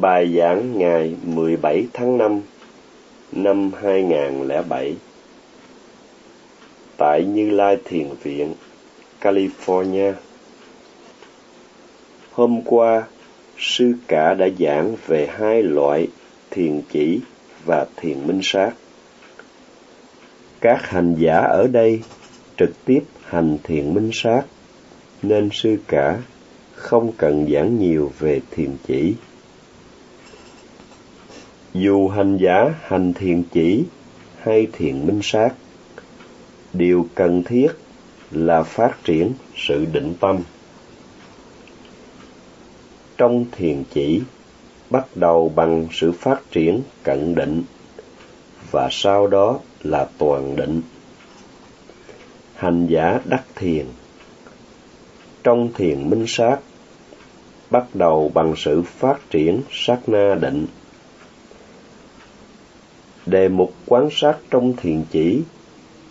Bài giảng ngày 17 tháng 5 năm 2007 tại Như Lai Thiền Viện, California. Hôm qua, sư cả đã giảng về hai loại thiền chỉ và thiền minh sát. Các hành giả ở đây trực tiếp hành thiền minh sát, nên sư cả không cần giảng nhiều về thiền chỉ. Dù hành giả hành thiền chỉ hay thiền minh sát, điều cần thiết là phát triển sự định tâm. Trong thiền chỉ, bắt đầu bằng sự phát triển cận định và sau đó là toàn định. Hành giả đắc thiền Trong thiền minh sát, bắt đầu bằng sự phát triển sát na định Đề mục quán sát trong thiền chỉ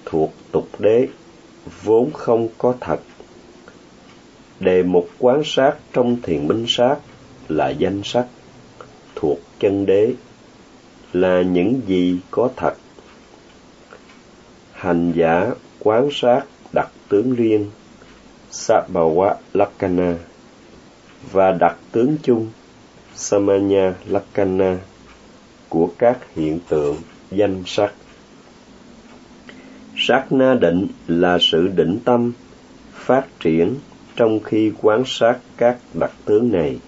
thuộc tục đế, vốn không có thật. Đề mục quán sát trong thiền minh sát là danh sắc thuộc chân đế, là những gì có thật. Hành giả quán sát đặc tướng riêng Sabawa Lakana và đặc tướng chung, Samanya Lakana của các hiện tượng danh sắc. Sát na định là sự định tâm phát triển trong khi quan sát các đặc tướng này.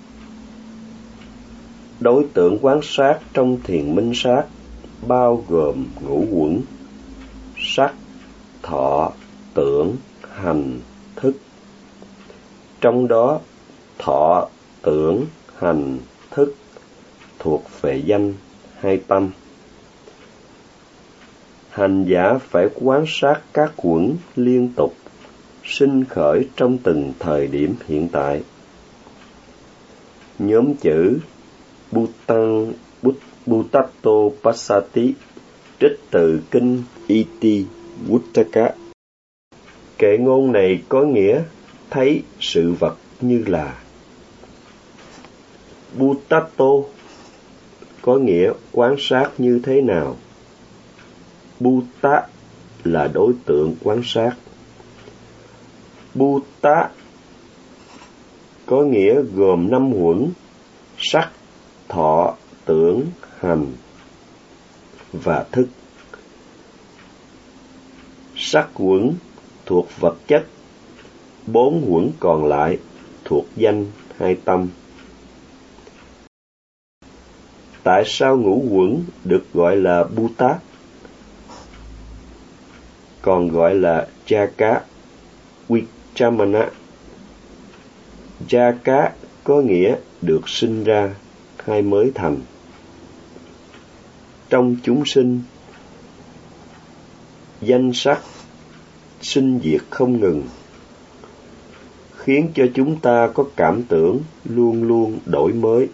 Đối tượng quan sát trong thiền minh sát bao gồm ngũ quẩn, sắc, thọ, tưởng, hành, thức. Trong đó, thọ, tưởng, hành, thức thuộc về danh hai tâm. Hành giả phải quan sát các quẩn liên tục, sinh khởi trong từng thời điểm hiện tại. Nhóm chữ Bhutan Bhutato Passati trích từ kinh Iti Wuttaka. Kệ ngôn này có nghĩa thấy sự vật như là Bhutato có nghĩa quan sát như thế nào. Bhuta là đối tượng quan sát. Bhuta có nghĩa gồm năm huẩn sắc, thọ, tưởng, hành và thức. Sắc huẩn thuộc vật chất, bốn huẩn còn lại thuộc danh hay tâm. Tại sao ngũ quẩn được gọi là Bhuta? Còn gọi là cha cá wichamana cha cá có nghĩa được sinh ra hay mới thành. Trong chúng sinh, danh sắc sinh diệt không ngừng, khiến cho chúng ta có cảm tưởng luôn luôn đổi mới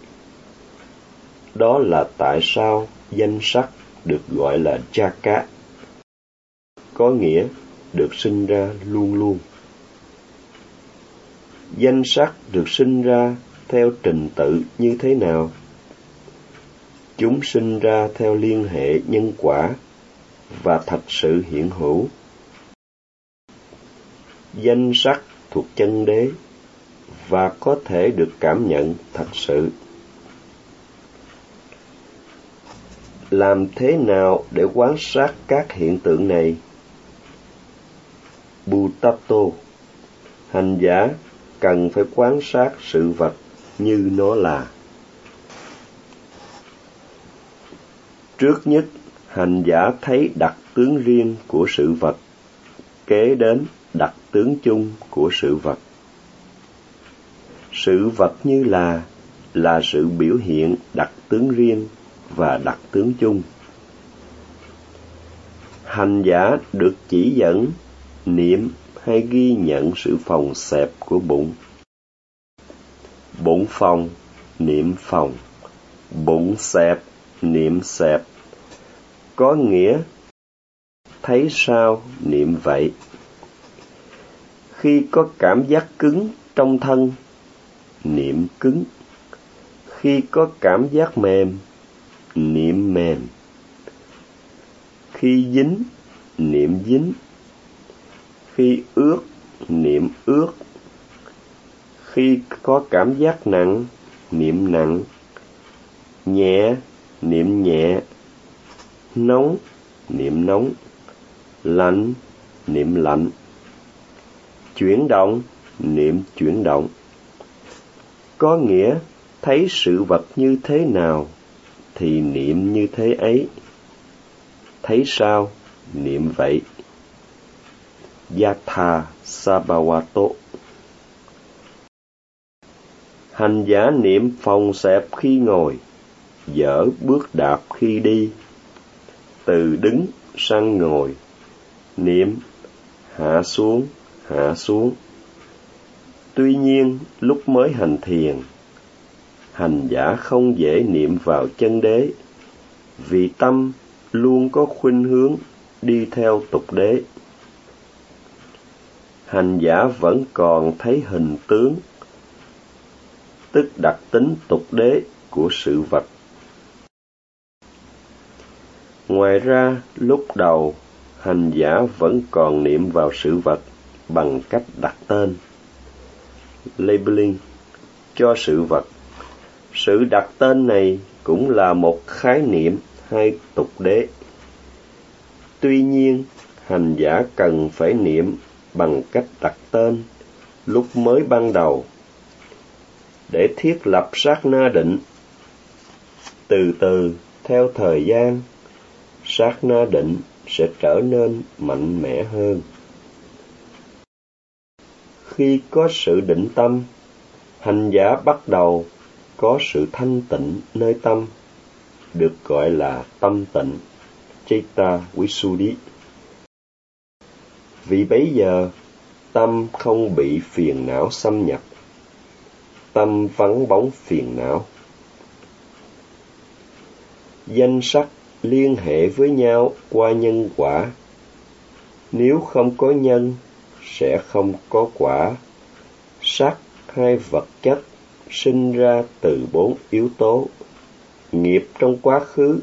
đó là tại sao danh sắc được gọi là Jaka, có nghĩa được sinh ra luôn luôn. Danh sắc được sinh ra theo trình tự như thế nào? Chúng sinh ra theo liên hệ nhân quả và thật sự hiện hữu. Danh sắc thuộc chân đế và có thể được cảm nhận thật sự. Làm thế nào để quan sát các hiện tượng này? Butato. Hành giả cần phải quan sát sự vật như nó là. Trước nhất, hành giả thấy đặc tướng riêng của sự vật, kế đến đặc tướng chung của sự vật. Sự vật như là là sự biểu hiện đặc tướng riêng và đặc tướng chung. Hành giả được chỉ dẫn, niệm hay ghi nhận sự phòng xẹp của bụng. Bụng phòng, niệm phòng. Bụng xẹp, niệm xẹp. Có nghĩa thấy sao niệm vậy. Khi có cảm giác cứng trong thân, niệm cứng. khi có cảm giác mềm niệm mềm. Khi dính, niệm dính. Khi ướt, niệm ướt. Khi có cảm giác nặng, niệm nặng. Nhẹ, niệm nhẹ. Nóng, niệm nóng. Lạnh, niệm lạnh. Chuyển động, niệm chuyển động. Có nghĩa, thấy sự vật như thế nào? Thì niệm như thế ấy. Thấy sao? Niệm vậy. Yatha sabawato. Hành giả niệm phòng xẹp khi ngồi, dở bước đạp khi đi. Từ đứng sang ngồi, niệm hạ xuống hạ xuống. Tuy nhiên, lúc mới hành thiền hành giả không dễ niệm vào chân đế. Vì tâm luôn có khuynh hướng đi theo tục đế. Hành giả vẫn còn thấy hình tướng, tức đặc tính tục đế của sự vật. Ngoài ra, lúc đầu, hành giả vẫn còn niệm vào sự vật bằng cách đặt tên, labeling cho sự vật sự đặt tên này cũng là một khái niệm hay tục đế. Tuy nhiên, hành giả cần phải niệm bằng cách đặt tên lúc mới ban đầu. Để thiết lập sát na định, từ từ theo thời gian, sát na định sẽ trở nên mạnh mẽ hơn. Khi có sự định tâm, hành giả bắt đầu có sự thanh tịnh nơi tâm được gọi là tâm tịnh Chitta Visuddhi. Vì bấy giờ, tâm không bị phiền não xâm nhập. Tâm vắng bóng phiền não. Danh sắc liên hệ với nhau qua nhân quả. Nếu không có nhân, sẽ không có quả. Sắc hay vật chất sinh ra từ bốn yếu tố, nghiệp trong quá khứ,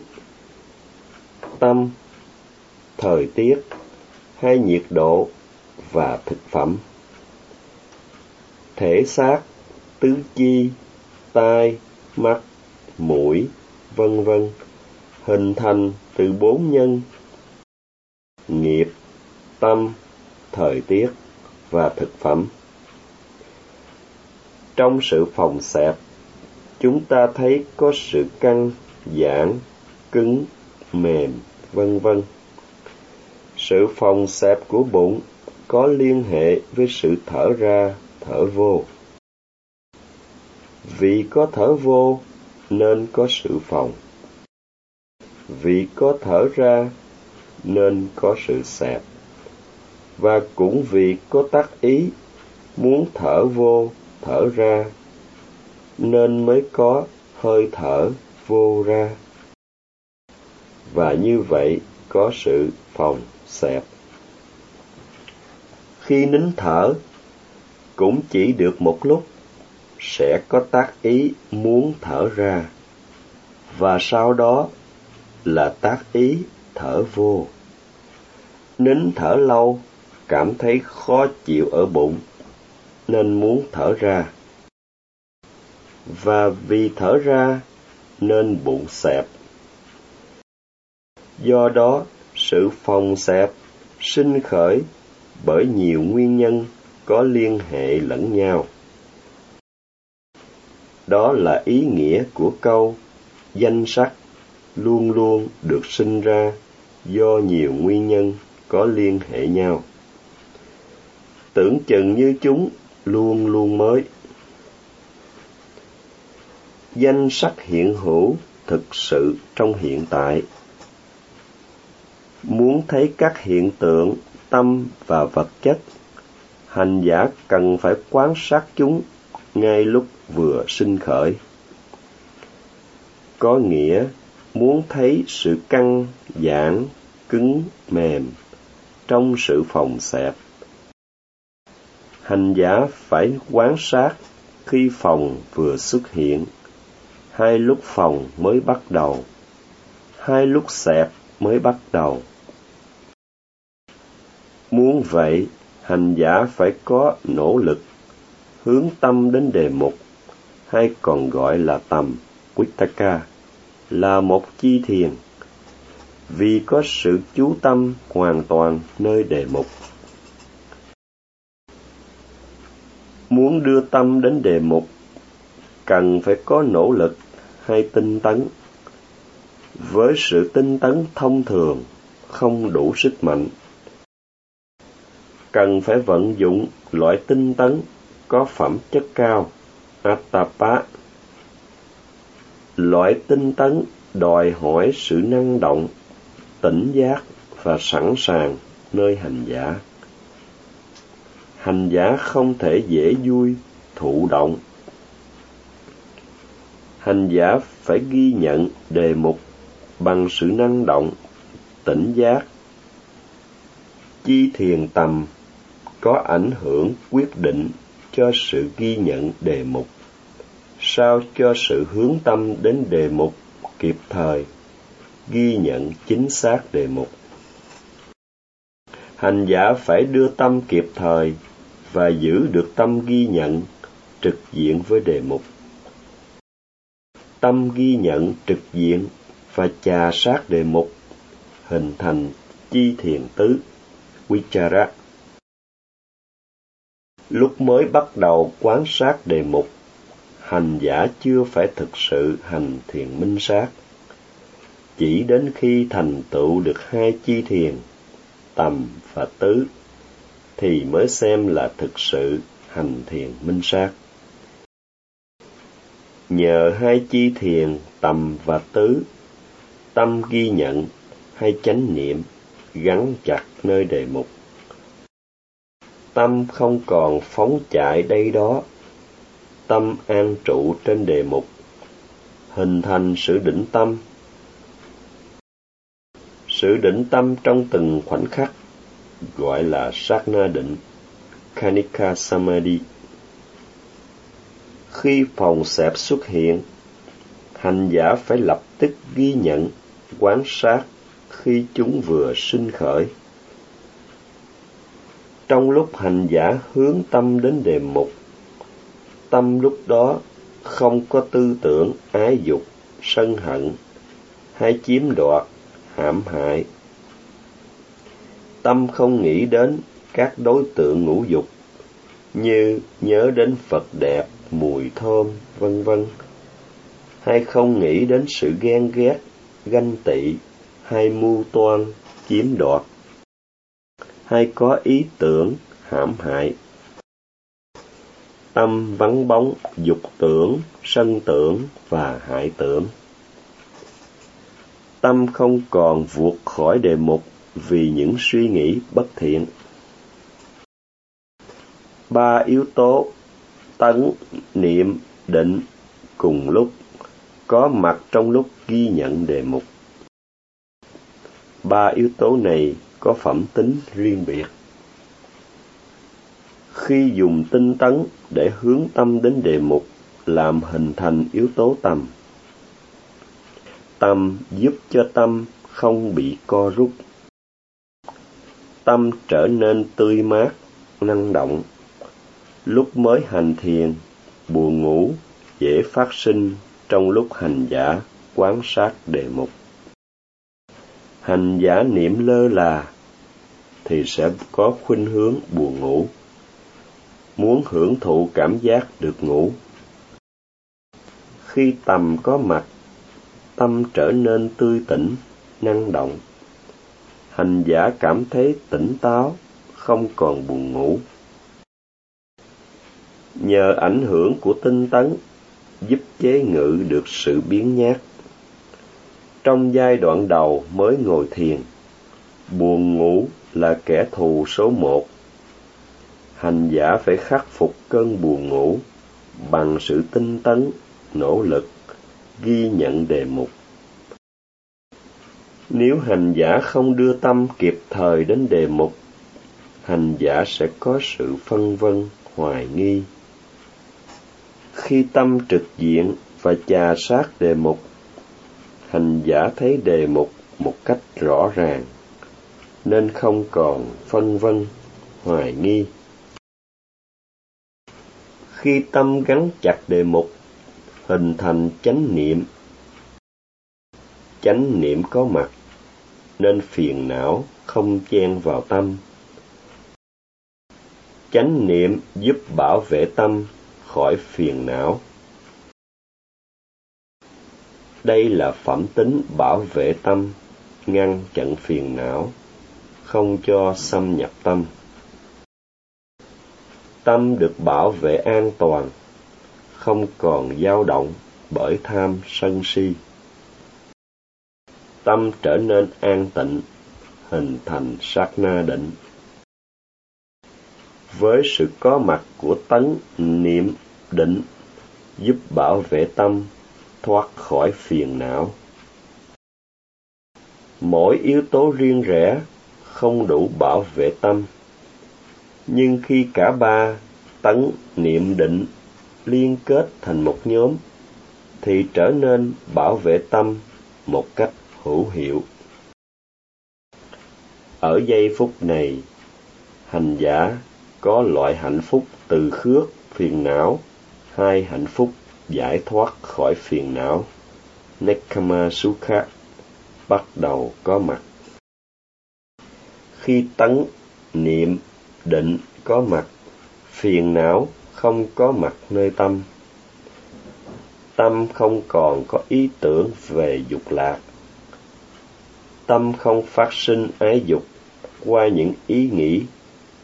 tâm, thời tiết hay nhiệt độ và thực phẩm. Thể xác, tứ chi, tai, mắt, mũi, vân vân, hình thành từ bốn nhân, nghiệp, tâm, thời tiết và thực phẩm trong sự phòng xẹp, chúng ta thấy có sự căng, giãn, cứng, mềm, vân vân. Sự phòng xẹp của bụng có liên hệ với sự thở ra, thở vô. Vì có thở vô, nên có sự phòng. Vì có thở ra, nên có sự xẹp. Và cũng vì có tác ý muốn thở vô thở ra, nên mới có hơi thở vô ra. Và như vậy có sự phòng xẹp. Khi nín thở, cũng chỉ được một lúc, sẽ có tác ý muốn thở ra. Và sau đó là tác ý thở vô. Nín thở lâu, cảm thấy khó chịu ở bụng nên muốn thở ra. Và vì thở ra, nên bụng xẹp. Do đó, sự phòng xẹp sinh khởi bởi nhiều nguyên nhân có liên hệ lẫn nhau. Đó là ý nghĩa của câu, danh sắc luôn luôn được sinh ra do nhiều nguyên nhân có liên hệ nhau. Tưởng chừng như chúng luôn luôn mới. Danh sắc hiện hữu thực sự trong hiện tại. Muốn thấy các hiện tượng, tâm và vật chất, hành giả cần phải quan sát chúng ngay lúc vừa sinh khởi. Có nghĩa, muốn thấy sự căng, giãn, cứng, mềm trong sự phòng xẹp hành giả phải quan sát khi phòng vừa xuất hiện hai lúc phòng mới bắt đầu, hai lúc xẹp mới bắt đầu. Muốn vậy, hành giả phải có nỗ lực, hướng tâm đến đề mục, hay còn gọi là tầm, Vittaka, là một chi thiền, vì có sự chú tâm hoàn toàn nơi đề mục. Muốn đưa tâm đến đề mục, cần phải có nỗ lực hay tinh tấn. Với sự tinh tấn thông thường, không đủ sức mạnh. Cần phải vận dụng loại tinh tấn có phẩm chất cao, Attapa. Loại tinh tấn đòi hỏi sự năng động, tỉnh giác và sẵn sàng nơi hành giả hành giả không thể dễ vui, thụ động. Hành giả phải ghi nhận đề mục bằng sự năng động, tỉnh giác. Chi thiền tầm có ảnh hưởng quyết định cho sự ghi nhận đề mục, sao cho sự hướng tâm đến đề mục kịp thời, ghi nhận chính xác đề mục. Hành giả phải đưa tâm kịp thời và giữ được tâm ghi nhận trực diện với đề mục. Tâm ghi nhận trực diện và chà sát đề mục hình thành chi thiền tứ Vichara. Lúc mới bắt đầu quán sát đề mục, hành giả chưa phải thực sự hành thiền minh sát. Chỉ đến khi thành tựu được hai chi thiền, tầm và tứ, thì mới xem là thực sự hành thiền minh sát. Nhờ hai chi thiền tầm và tứ, tâm ghi nhận hay chánh niệm gắn chặt nơi đề mục. Tâm không còn phóng chạy đây đó, tâm an trụ trên đề mục, hình thành sự định tâm. Sự định tâm trong từng khoảnh khắc gọi là sát na định Kanika Samadhi. Khi phòng xẹp xuất hiện, hành giả phải lập tức ghi nhận, quán sát khi chúng vừa sinh khởi. Trong lúc hành giả hướng tâm đến đề mục, tâm lúc đó không có tư tưởng ái dục, sân hận, hay chiếm đoạt, hãm hại, tâm không nghĩ đến các đối tượng ngũ dục như nhớ đến Phật đẹp, mùi thơm, vân vân, hay không nghĩ đến sự ghen ghét, ganh tị, hay mưu toan, chiếm đoạt, hay có ý tưởng hãm hại. Tâm vắng bóng, dục tưởng, sân tưởng và hại tưởng. Tâm không còn vượt khỏi đề mục vì những suy nghĩ bất thiện. Ba yếu tố tấn, niệm, định cùng lúc có mặt trong lúc ghi nhận đề mục. Ba yếu tố này có phẩm tính riêng biệt. Khi dùng tinh tấn để hướng tâm đến đề mục làm hình thành yếu tố tâm. Tâm giúp cho tâm không bị co rút tâm trở nên tươi mát, năng động. Lúc mới hành thiền, buồn ngủ dễ phát sinh trong lúc hành giả quán sát đề mục. Hành giả niệm lơ là thì sẽ có khuynh hướng buồn ngủ, muốn hưởng thụ cảm giác được ngủ. Khi tầm có mặt, tâm trở nên tươi tỉnh, năng động hành giả cảm thấy tỉnh táo, không còn buồn ngủ. Nhờ ảnh hưởng của tinh tấn, giúp chế ngự được sự biến nhát. Trong giai đoạn đầu mới ngồi thiền, buồn ngủ là kẻ thù số một. Hành giả phải khắc phục cơn buồn ngủ bằng sự tinh tấn, nỗ lực, ghi nhận đề mục. Nếu hành giả không đưa tâm kịp thời đến đề mục, hành giả sẽ có sự phân vân, hoài nghi. Khi tâm trực diện và chà sát đề mục. Hành giả thấy đề mục một cách rõ ràng, nên không còn phân vân, hoài nghi. Khi tâm gắn chặt đề mục, hình thành chánh niệm. Chánh niệm có mặt, nên phiền não không chen vào tâm. Chánh niệm giúp bảo vệ tâm khỏi phiền não. Đây là phẩm tính bảo vệ tâm, ngăn chặn phiền não, không cho xâm nhập tâm. Tâm được bảo vệ an toàn, không còn dao động bởi tham sân si. Tâm trở nên an tịnh, hình thành sát na định. Với sự có mặt của tấn, niệm, định, giúp bảo vệ tâm thoát khỏi phiền não. Mỗi yếu tố riêng rẽ không đủ bảo vệ tâm, nhưng khi cả ba tấn, niệm, định liên kết thành một nhóm thì trở nên bảo vệ tâm một cách hữu hiệu. Ở giây phút này, hành giả có loại hạnh phúc từ khước phiền não, hai hạnh phúc giải thoát khỏi phiền não. Nekama Sukha bắt đầu có mặt. Khi tấn, niệm, định có mặt, phiền não không có mặt nơi tâm. Tâm không còn có ý tưởng về dục lạc. Tâm không phát sinh ái dục qua những ý nghĩ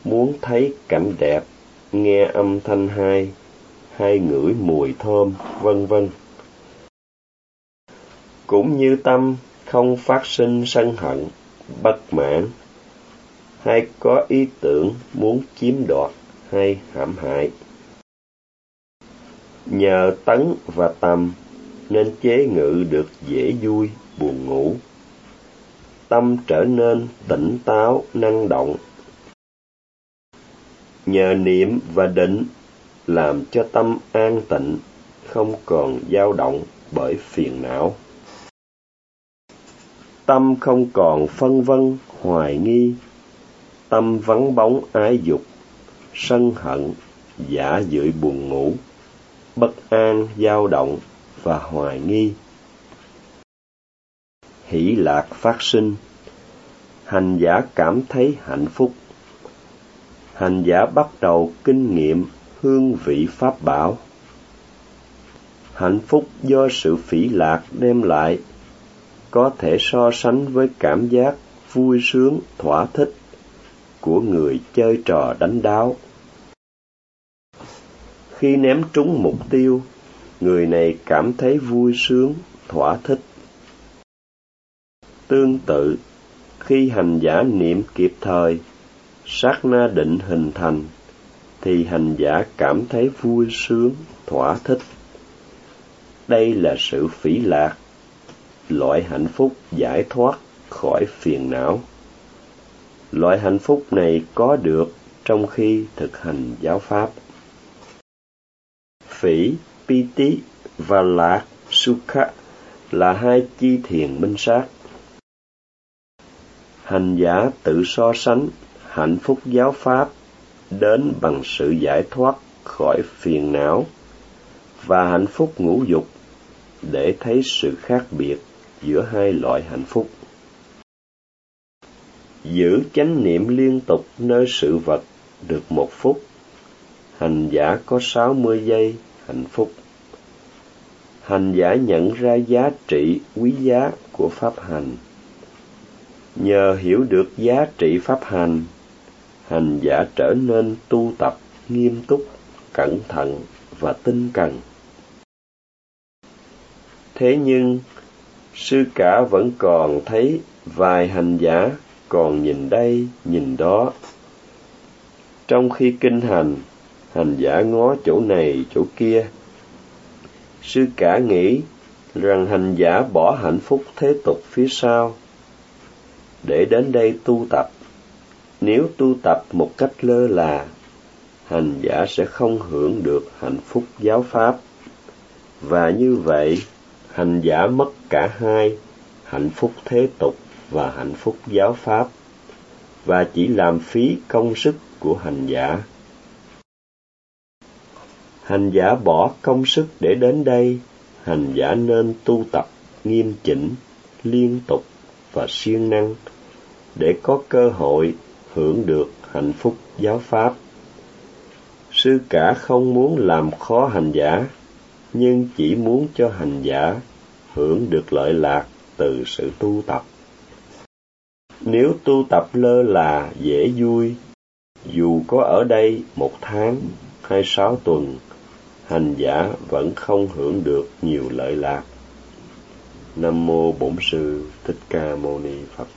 muốn thấy cảnh đẹp, nghe âm thanh hay, hay ngửi mùi thơm, vân vân. Cũng như tâm không phát sinh sân hận, bất mãn, hay có ý tưởng muốn chiếm đoạt hay hãm hại. Nhờ tấn và tầm nên chế ngự được dễ vui, buồn ngủ. Tâm trở nên tỉnh táo, năng động. Nhờ niệm và định làm cho tâm an tịnh, không còn dao động bởi phiền não. Tâm không còn phân vân, hoài nghi, tâm vắng bóng ái dục, sân hận, giả dưỡi buồn ngủ, bất an, dao động và hoài nghi. Hỷ lạc phát sinh, hành giả cảm thấy hạnh phúc. Hành giả bắt đầu kinh nghiệm hương vị pháp bảo. Hạnh phúc do sự phỉ lạc đem lại có thể so sánh với cảm giác vui sướng, thỏa thích của người chơi trò đánh đáo. Khi ném trúng mục tiêu, người này cảm thấy vui sướng, thỏa thích. Tương tự, khi hành giả niệm kịp thời, sát na định hình thành, thì hành giả cảm thấy vui sướng, thỏa thích. Đây là sự phỉ lạc, loại hạnh phúc giải thoát khỏi phiền não. Loại hạnh phúc này có được trong khi thực hành giáo pháp. Phỉ, Piti và Lạc, Sukha là hai chi thiền minh sát. Hành giả tự so sánh hạnh phúc giáo pháp đến bằng sự giải thoát khỏi phiền não và hạnh phúc ngũ dục để thấy sự khác biệt giữa hai loại hạnh phúc. Giữ chánh niệm liên tục nơi sự vật được một phút, hành giả có sáu mươi giây hạnh phúc. Hành giả nhận ra giá trị quý giá của pháp hành. Nhờ hiểu được giá trị pháp hành hành giả trở nên tu tập nghiêm túc, cẩn thận và tinh cần. Thế nhưng, sư cả vẫn còn thấy vài hành giả còn nhìn đây, nhìn đó. Trong khi kinh hành, hành giả ngó chỗ này, chỗ kia. Sư cả nghĩ rằng hành giả bỏ hạnh phúc thế tục phía sau để đến đây tu tập nếu tu tập một cách lơ là, hành giả sẽ không hưởng được hạnh phúc giáo pháp. Và như vậy, hành giả mất cả hai, hạnh phúc thế tục và hạnh phúc giáo pháp, và chỉ làm phí công sức của hành giả. Hành giả bỏ công sức để đến đây, hành giả nên tu tập nghiêm chỉnh, liên tục và siêng năng để có cơ hội hưởng được hạnh phúc giáo pháp. Sư cả không muốn làm khó hành giả, nhưng chỉ muốn cho hành giả hưởng được lợi lạc từ sự tu tập. Nếu tu tập lơ là dễ vui, dù có ở đây một tháng hay sáu tuần, hành giả vẫn không hưởng được nhiều lợi lạc. Nam mô Bổn sư Thích Ca Mâu Ni Phật.